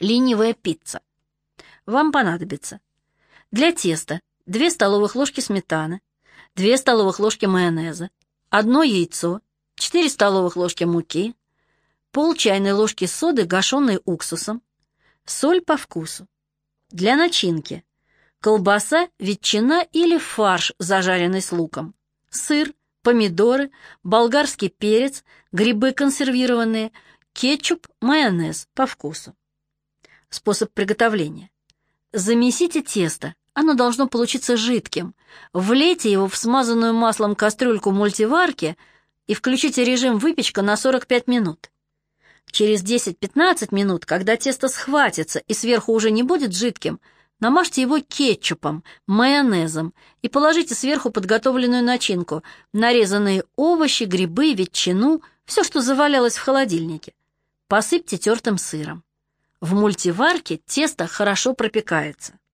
ленивая пицца. Вам понадобится для теста 2 столовых ложки сметаны, 2 столовых ложки майонеза, одно яйцо, 4 столовых ложки муки, пол чайной ложки соды, гашенной уксусом, соль по вкусу. Для начинки колбаса, ветчина или фарш, зажаренный с луком, сыр, помидоры, болгарский перец, грибы консервированные, кетчуп, майонез по вкусу. Способ приготовления. Замесите тесто, оно должно получиться жидким. Влейте его в смазанную маслом кастрюльку мультиварки и включите режим выпечка на 45 минут. Через 10-15 минут, когда тесто схватится и сверху уже не будет жидким, намажьте его кетчупом, майонезом и положите сверху подготовленную начинку, нарезанные овощи, грибы, ветчину, все, что завалялось в холодильнике. Посыпьте тертым сыром. В мультиварке тесто хорошо пропекается.